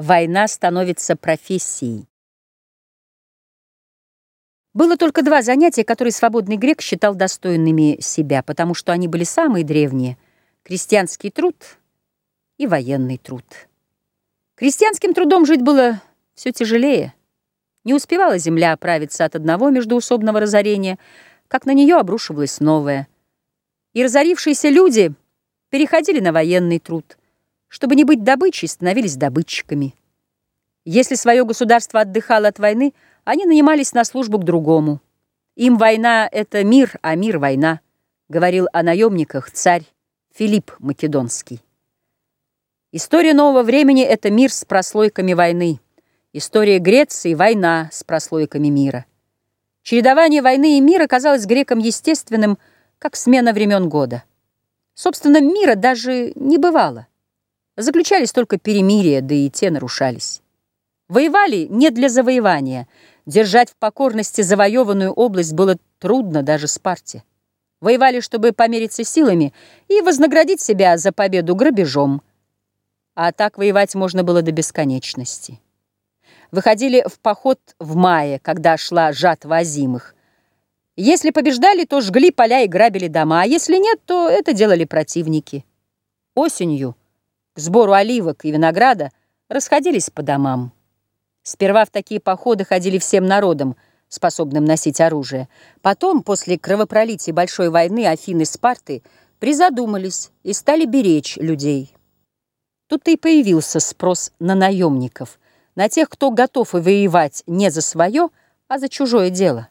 Война становится профессией. Было только два занятия, которые свободный грек считал достойными себя, потому что они были самые древние — крестьянский труд и военный труд. Крестьянским трудом жить было все тяжелее. Не успевала земля оправиться от одного междуусобного разорения, как на нее обрушивалось новое. И разорившиеся люди переходили на военный труд. Чтобы не быть добычей, становились добытчиками. Если свое государство отдыхало от войны, они нанимались на службу к другому. Им война — это мир, а мир — война, говорил о наемниках царь Филипп Македонский. История нового времени — это мир с прослойками войны. История Греции — война с прослойками мира. Чередование войны и мира казалось грекам естественным, как смена времен года. Собственно, мира даже не бывало. Заключались только перемирия, да и те нарушались. Воевали не для завоевания. Держать в покорности завоеванную область было трудно даже Спарте. Воевали, чтобы помериться силами и вознаградить себя за победу грабежом. А так воевать можно было до бесконечности. Выходили в поход в мае, когда шла жатва озимых. Если побеждали, то жгли поля и грабили дома, а если нет, то это делали противники. Осенью сбору оливок и винограда расходились по домам. Сперва в такие походы ходили всем народом, способным носить оружие. Потом, после кровопролития Большой войны Афины Спарты, призадумались и стали беречь людей. Тут-то и появился спрос на наемников, на тех, кто готов воевать не за свое, а за чужое дело.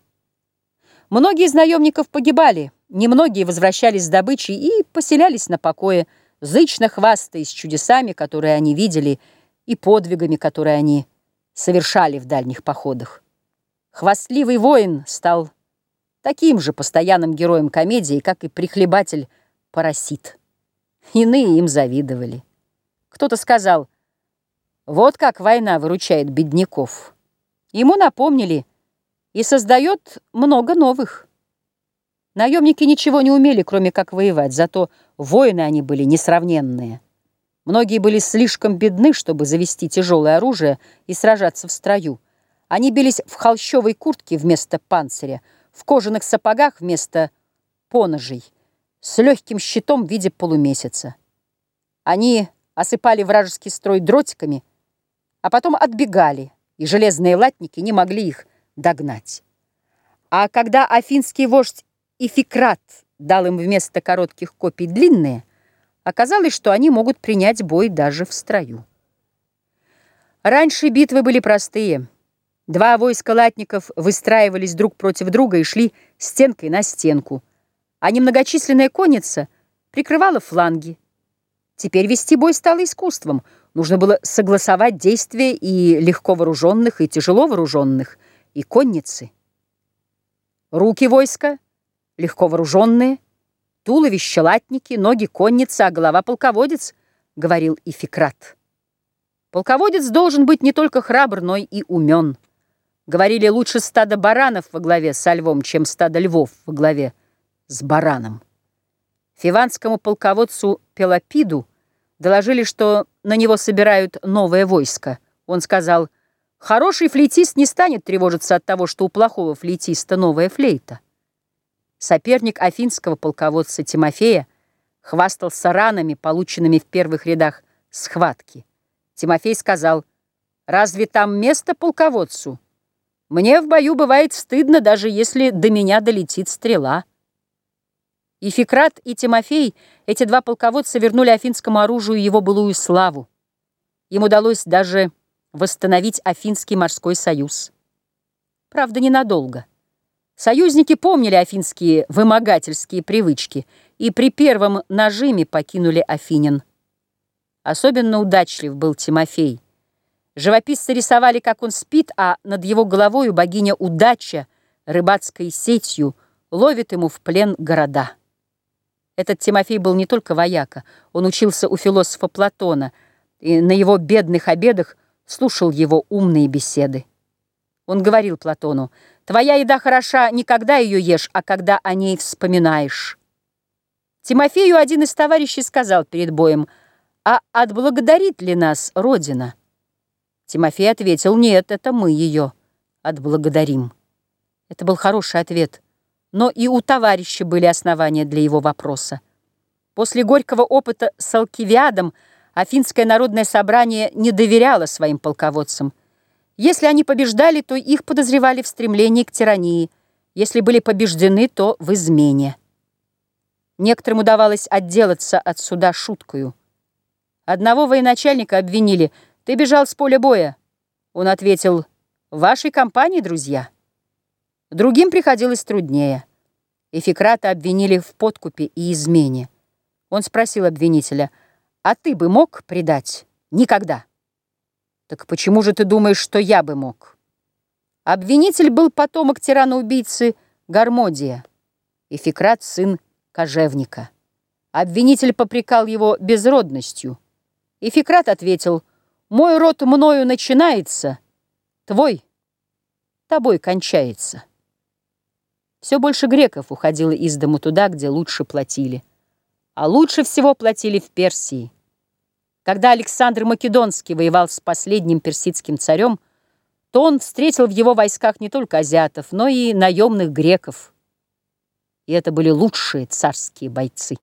Многие из наемников погибали, немногие возвращались с добычей и поселялись на покое, зычно хвастаясь чудесами, которые они видели, и подвигами, которые они совершали в дальних походах. Хвастливый воин стал таким же постоянным героем комедии, как и прихлебатель Парасит. Иные им завидовали. Кто-то сказал, вот как война выручает бедняков. Ему напомнили и создает много новых. Наемники ничего не умели, кроме как воевать, зато воины они были несравненные. Многие были слишком бедны, чтобы завести тяжелое оружие и сражаться в строю. Они бились в холщовой куртке вместо панциря, в кожаных сапогах вместо поножей, с легким щитом в виде полумесяца. Они осыпали вражеский строй дротиками, а потом отбегали, и железные латники не могли их догнать. А когда афинский вождь Ификрат дал им вместо коротких копий длинные, Оказалось, что они могут принять бой даже в строю. Раньше битвы были простые. Два войска латников выстраивались друг против друга и шли стенкой на стенку, а немногочисленная конница прикрывала фланги. Теперь вести бой стало искусством. Нужно было согласовать действия и легко вооруженных, и тяжело вооруженных, и конницы. Руки войска, легко вооруженные — Туловище латники, ноги конница, а голова полководец, говорил Ификрат. Полководец должен быть не только храбр, но и умен. Говорили, лучше стадо баранов во главе со львом, чем стадо львов во главе с бараном. Фиванскому полководцу Пелопиду доложили, что на него собирают новое войско. Он сказал, хороший флейтист не станет тревожиться от того, что у плохого флейтиста новая флейта. Соперник афинского полководца Тимофея хвастался ранами, полученными в первых рядах схватки. Тимофей сказал, «Разве там место полководцу? Мне в бою бывает стыдно, даже если до меня долетит стрела». И Фикрат, и Тимофей, эти два полководца, вернули афинскому оружию его былую славу. Им удалось даже восстановить Афинский морской союз. Правда, ненадолго. Союзники помнили афинские вымогательские привычки и при первом нажиме покинули Афинин. Особенно удачлив был Тимофей. Живописцы рисовали, как он спит, а над его головой богиня удача рыбацкой сетью ловит ему в плен города. Этот Тимофей был не только вояка, он учился у философа Платона и на его бедных обедах слушал его умные беседы. Он говорил Платону, «Твоя еда хороша не когда ее ешь, а когда о ней вспоминаешь». Тимофею один из товарищей сказал перед боем, «А отблагодарит ли нас Родина?» Тимофей ответил, нет, это мы ее отблагодарим. Это был хороший ответ, но и у товарища были основания для его вопроса. После горького опыта с Алкивиадом Афинское народное собрание не доверяло своим полководцам. Если они побеждали, то их подозревали в стремлении к тирании. Если были побеждены, то в измене. Некоторым удавалось отделаться от суда шуткою. Одного военачальника обвинили. «Ты бежал с поля боя». Он ответил, «В вашей компании, друзья». Другим приходилось труднее. Эфикрата обвинили в подкупе и измене. Он спросил обвинителя, «А ты бы мог предать?» «Никогда». «Так почему же ты думаешь, что я бы мог?» Обвинитель был потомок тирана-убийцы Гармодия, Эфикрат — сын кожевника. Обвинитель попрекал его безродностью. Эфикрат ответил, «Мой род мною начинается, твой тобой кончается». Все больше греков уходило из дому туда, где лучше платили. А лучше всего платили в Персии. Когда Александр Македонский воевал с последним персидским царем, то он встретил в его войсках не только азиатов, но и наемных греков. И это были лучшие царские бойцы.